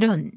결혼